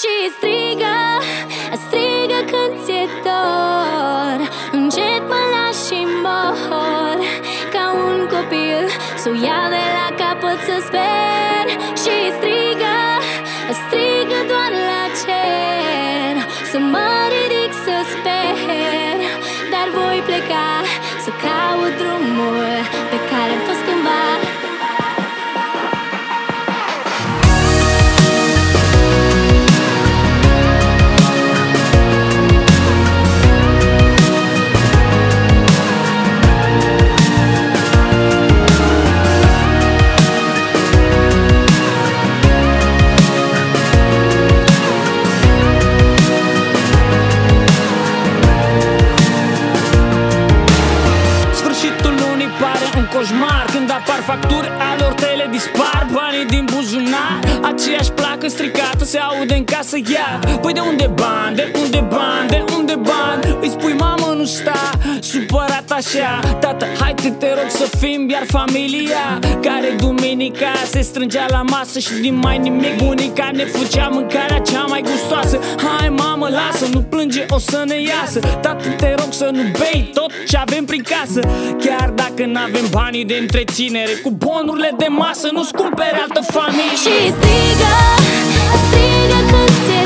Și strigă, strigă când ți-e dor. Încet mă lași și mor Ca un copil Să o iau de la capăt să sper. Și strigă, strigă doar la cer Să mă ridic să sper. Dar voi pleca să caut facturi, alor tele dispar Banii din buzunar. Aceeași placă stricată se aude în casă iar. Păi de unde bani, de unde bani, de unde bani? Îi spui mamă nu sta supărat așa. Tată, hai te, te rog să fim iar familia Care duminica se strângea la masă Și din mai nimic bunica ne făcea mâncarea cea mai gustoasă. Hai mamă lasă, nu plânge o să ne iasă. Tată te rog să nu bei tot ce avem prin casă. Chiar dacă n-avem banii de întreținere Cu bonurile de masă nu-ți cumpere altă familie. Și strigă, strigă când ți-e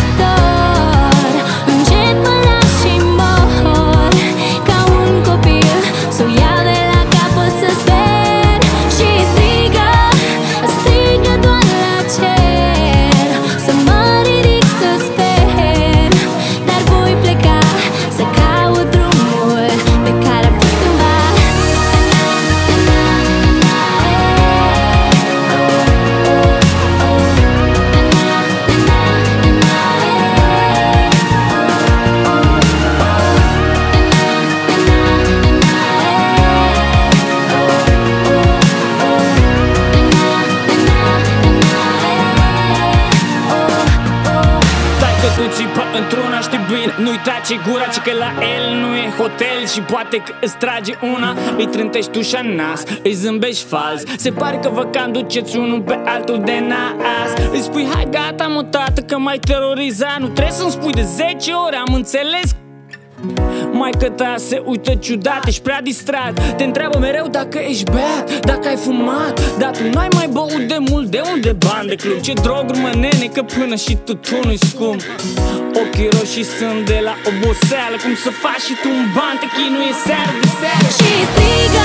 Stai că tu țipă într-una știi bine. Nu-i tace gura ci că la el nu e hotel Și poate că îți trage una. Îi trântești ușa în nas Îi zâmbești fals. Se pare că vă cam duceți unul pe altul de nas. Îi spui hai gata mă tată că m-ai terorizat. Nu trebuie să-mi spui de 10 ore Am înțeles mai că ta se uită ciudat, ești prea distrat. Te întreabă mereu dacă ești beat, dacă ai fumat. Dar tu n-ai mai băut de mult, de unde bani de club? Ce droguri mă nene, că până și tutunul-i scump. Ochii roșii sunt de la oboseală Cum să faci și tu un ban, te chinuie seară de seară. Și strigă, strigă când ți-e